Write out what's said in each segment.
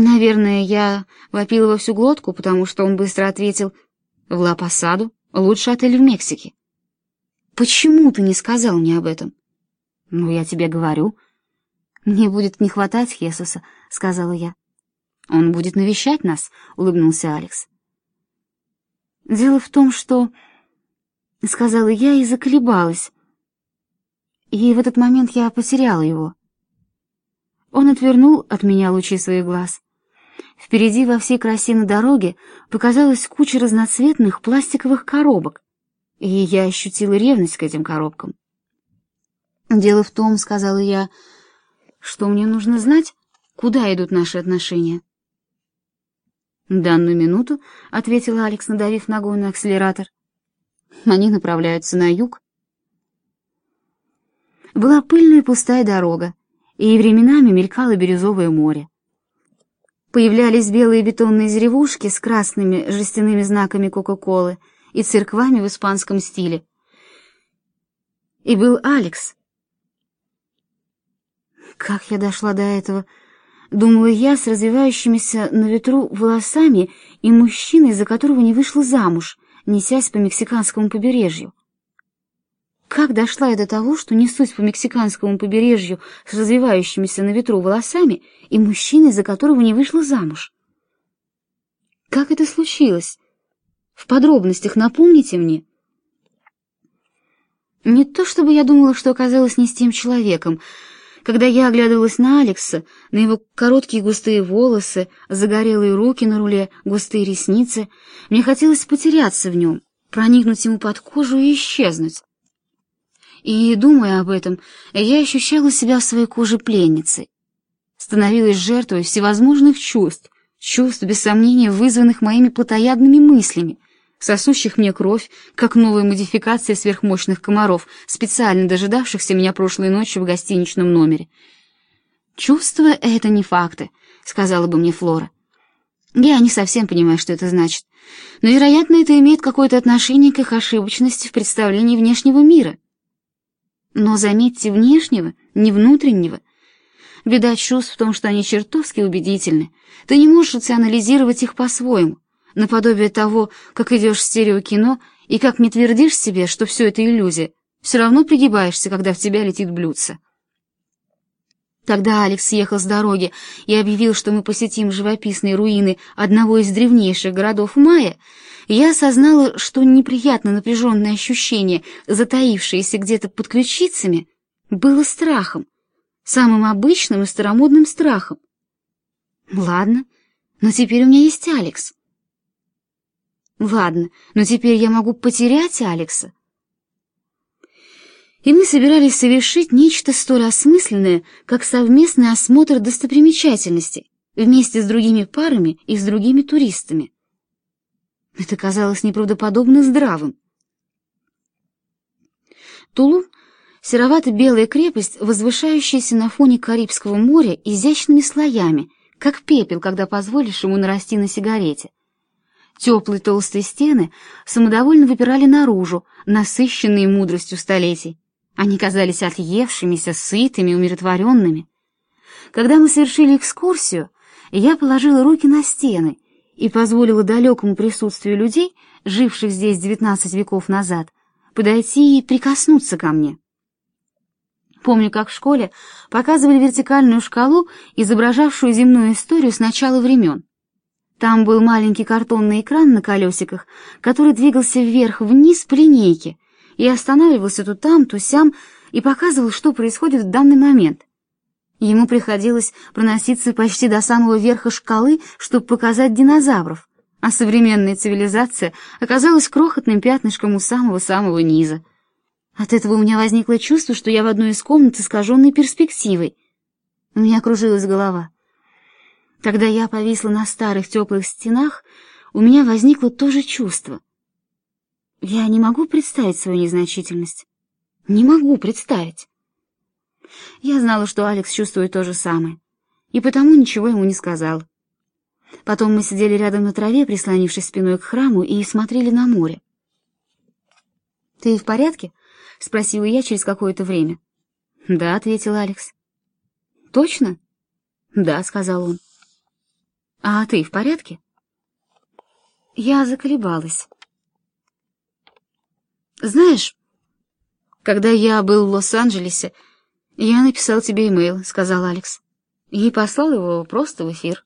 Наверное, я вопила во всю глотку, потому что он быстро ответил «В Ла-Пасаду, лучший отель в Мексике». «Почему ты не сказал мне об этом?» «Ну, я тебе говорю». «Мне будет не хватать Хесуса», — сказала я. «Он будет навещать нас», — улыбнулся Алекс. «Дело в том, что...» — сказала я и заколебалась. И в этот момент я потеряла его. Он отвернул от меня лучи своих глаз. Впереди во всей красе на дороге показалась куча разноцветных пластиковых коробок, и я ощутила ревность к этим коробкам. «Дело в том, — сказала я, — что мне нужно знать, куда идут наши отношения». «Данную минуту», — ответил Алекс, надавив ногой на акселератор, — «они направляются на юг». Была пыльная пустая дорога, и временами мелькало бирюзовое море. Появлялись белые бетонные деревушки с красными жестяными знаками Кока-Колы и церквами в испанском стиле. И был Алекс. Как я дошла до этого? Думала я с развивающимися на ветру волосами и мужчиной, за которого не вышла замуж, несясь по мексиканскому побережью. Как дошла я до того, что несусь по мексиканскому побережью с развивающимися на ветру волосами и мужчиной, за которого не вышла замуж? Как это случилось? В подробностях напомните мне. Не то чтобы я думала, что оказалась не с тем человеком. Когда я оглядывалась на Алекса, на его короткие густые волосы, загорелые руки на руле, густые ресницы, мне хотелось потеряться в нем, проникнуть ему под кожу и исчезнуть. И, думая об этом, я ощущала себя в своей коже пленницей. Становилась жертвой всевозможных чувств, чувств, без сомнения, вызванных моими плотоядными мыслями, сосущих мне кровь, как новая модификация сверхмощных комаров, специально дожидавшихся меня прошлой ночью в гостиничном номере. «Чувства — это не факты», — сказала бы мне Флора. Я не совсем понимаю, что это значит, но, вероятно, это имеет какое-то отношение к их ошибочности в представлении внешнего мира. Но заметьте, внешнего, не внутреннего. Беда чувств в том, что они чертовски убедительны. Ты не можешь рационализировать их по-своему, наподобие того, как идешь в стереокино и как не твердишь себе, что все это иллюзия, все равно пригибаешься, когда в тебя летит блюдце. Когда Алекс съехал с дороги и объявил, что мы посетим живописные руины одного из древнейших городов Майя, я осознала, что неприятно напряженное ощущение, затаившееся где-то под ключицами, было страхом, самым обычным и старомодным страхом. Ладно, но теперь у меня есть Алекс. Ладно, но теперь я могу потерять Алекса, и мы собирались совершить нечто столь осмысленное, как совместный осмотр достопримечательностей вместе с другими парами и с другими туристами. Это казалось неправдоподобно здравым. Тулум — серовато-белая крепость, возвышающаяся на фоне Карибского моря изящными слоями, как пепел, когда позволишь ему нарасти на сигарете. Теплые толстые стены самодовольно выпирали наружу, насыщенные мудростью столетий. Они казались отъевшимися, сытыми, умиротворенными. Когда мы совершили экскурсию, я положила руки на стены и позволила далекому присутствию людей, живших здесь девятнадцать веков назад, подойти и прикоснуться ко мне. Помню, как в школе показывали вертикальную шкалу, изображавшую земную историю с начала времен. Там был маленький картонный экран на колесиках, который двигался вверх-вниз по линейке — и останавливался то там, то сям и показывал, что происходит в данный момент. Ему приходилось проноситься почти до самого верха шкалы, чтобы показать динозавров, а современная цивилизация оказалась крохотным пятнышком у самого-самого низа. От этого у меня возникло чувство, что я в одной из комнат искаженной перспективой. У меня кружилась голова. Когда я повисла на старых теплых стенах, у меня возникло то же чувство — я не могу представить свою незначительность. Не могу представить. Я знала, что Алекс чувствует то же самое, и потому ничего ему не сказал. Потом мы сидели рядом на траве, прислонившись спиной к храму, и смотрели на море. «Ты в порядке?» — спросила я через какое-то время. «Да», — ответил Алекс. «Точно?» «Да», — сказал он. А ты в порядке? Я заколебалась. Знаешь, когда я был в Лос-Анджелесе, я написал тебе имейл, сказал Алекс, и послал его просто в эфир.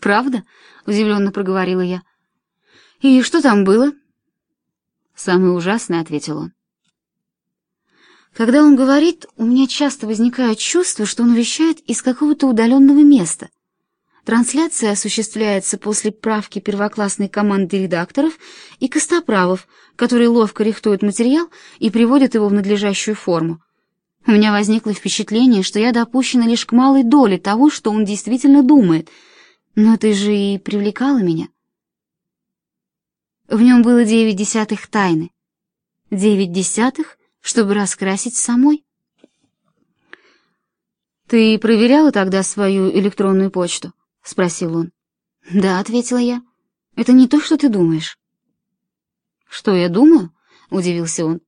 Правда? удивленно проговорила я. И что там было? Самое ужасное, ответил он. Когда он говорит, у меня часто возникает чувство, что он вещает из какого-то удаленного места. Трансляция осуществляется после правки первоклассной команды редакторов и костоправов, которые ловко рихтуют материал и приводят его в надлежащую форму. У меня возникло впечатление, что я допущена лишь к малой доле того, что он действительно думает, но это же и привлекало меня. В нем было девять десятых тайны. Девять десятых чтобы раскрасить самой. «Ты проверяла тогда свою электронную почту?» — спросил он. «Да», — ответила я. «Это не то, что ты думаешь». «Что я думаю?» — удивился он.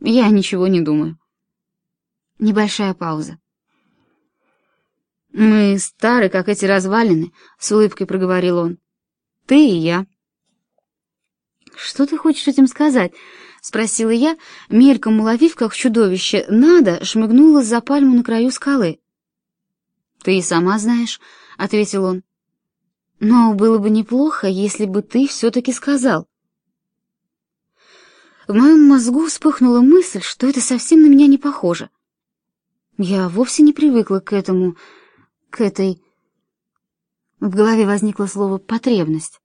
«Я ничего не думаю». Небольшая пауза. «Мы стары, как эти развалины», — с улыбкой проговорил он. «Ты и я». «Что ты хочешь этим сказать?» — спросила я, мельком уловив, как чудовище надо шмыгнуло за пальму на краю скалы. «Ты и сама знаешь», — ответил он. «Но было бы неплохо, если бы ты все-таки сказал». В моем мозгу вспыхнула мысль, что это совсем на меня не похоже. Я вовсе не привыкла к этому, к этой... В голове возникло слово «потребность».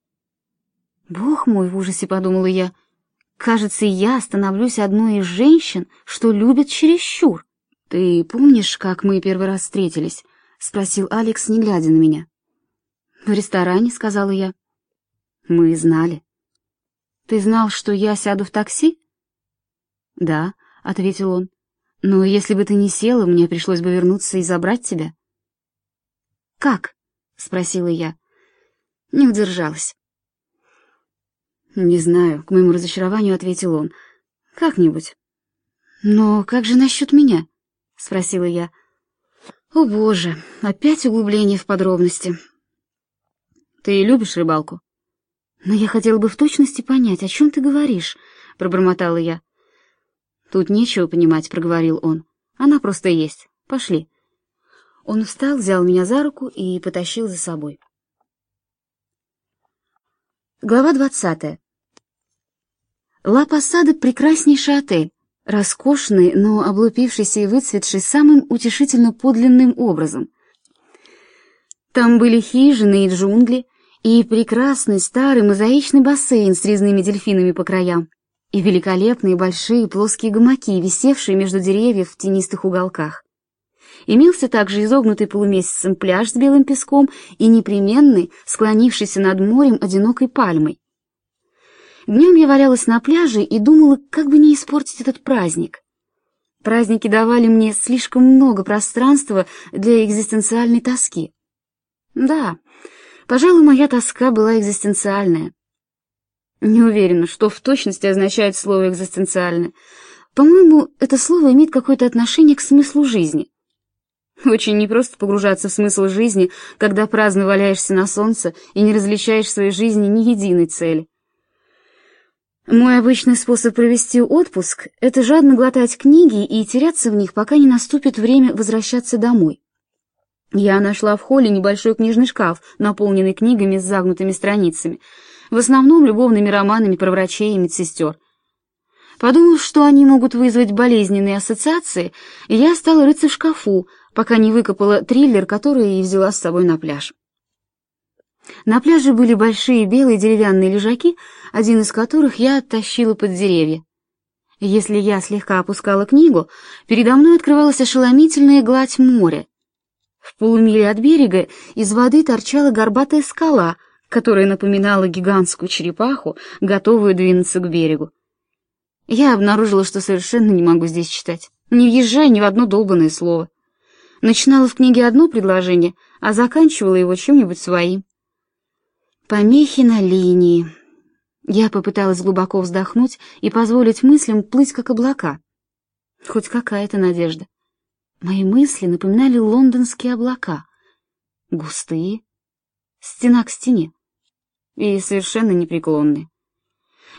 «Бог мой!» — в ужасе подумала я — Кажется, я становлюсь одной из женщин, что любят чересчур. Ты помнишь, как мы первый раз встретились? Спросил Алекс, не глядя на меня. В ресторане, сказала я. Мы знали. Ты знал, что я сяду в такси? Да, ответил он. Но если бы ты не села, мне пришлось бы вернуться и забрать тебя. Как? спросила я. Не удержалась. «Не знаю», — к моему разочарованию ответил он. «Как-нибудь». «Но как же насчет меня?» — спросила я. «О, боже, опять углубление в подробности». «Ты любишь рыбалку?» «Но я хотела бы в точности понять, о чем ты говоришь», — пробормотала я. «Тут нечего понимать», — проговорил он. «Она просто есть. Пошли». Он встал, взял меня за руку и потащил за собой. Глава двадцатая. Ла Пассада — прекраснейший отель, роскошный, но облупившийся и выцветший самым утешительно подлинным образом. Там были хижины и джунгли, и прекрасный старый мозаичный бассейн с резными дельфинами по краям, и великолепные большие плоские гамаки, висевшие между деревьев в тенистых уголках. Имелся также изогнутый полумесяцем пляж с белым песком и непременный, склонившийся над морем одинокой пальмой. Днем я валялась на пляже и думала, как бы не испортить этот праздник. Праздники давали мне слишком много пространства для экзистенциальной тоски. Да, пожалуй, моя тоска была экзистенциальная. Не уверена, что в точности означает слово «экзистенциальное». По-моему, это слово имеет какое-то отношение к смыслу жизни. Очень непросто погружаться в смысл жизни, когда праздно валяешься на солнце и не различаешь в своей жизни ни единой цели. Мой обычный способ провести отпуск — это жадно глотать книги и теряться в них, пока не наступит время возвращаться домой. Я нашла в холле небольшой книжный шкаф, наполненный книгами с загнутыми страницами, в основном любовными романами про врачей и медсестер. Подумав, что они могут вызвать болезненные ассоциации, я стала рыться в шкафу, пока не выкопала триллер, который и взяла с собой на пляж. На пляже были большие белые деревянные лежаки, один из которых я оттащила под деревья. Если я слегка опускала книгу, передо мной открывалась ошеломительная гладь моря. В полумиле от берега из воды торчала горбатая скала, которая напоминала гигантскую черепаху, готовую двинуться к берегу. Я обнаружила, что совершенно не могу здесь читать, не въезжая ни в одно долбанное слово. Начинала в книге одно предложение, а заканчивала его чем-нибудь своим. Помехи на линии. Я попыталась глубоко вздохнуть и позволить мыслям плыть как облака. Хоть какая-то надежда. Мои мысли напоминали лондонские облака. Густые, стена к стене, и совершенно непреклонны.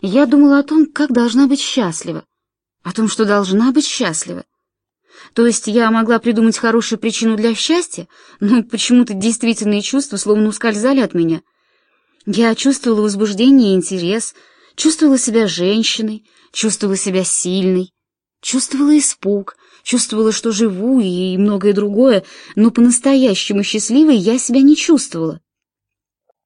Я думала о том, как должна быть счастлива, о том, что должна быть счастлива. То есть я могла придумать хорошую причину для счастья, но почему-то действительные чувства словно ускользали от меня. Я чувствовала возбуждение и интерес, чувствовала себя женщиной, чувствовала себя сильной, чувствовала испуг, чувствовала, что живу и многое другое, но по-настоящему счастливой я себя не чувствовала.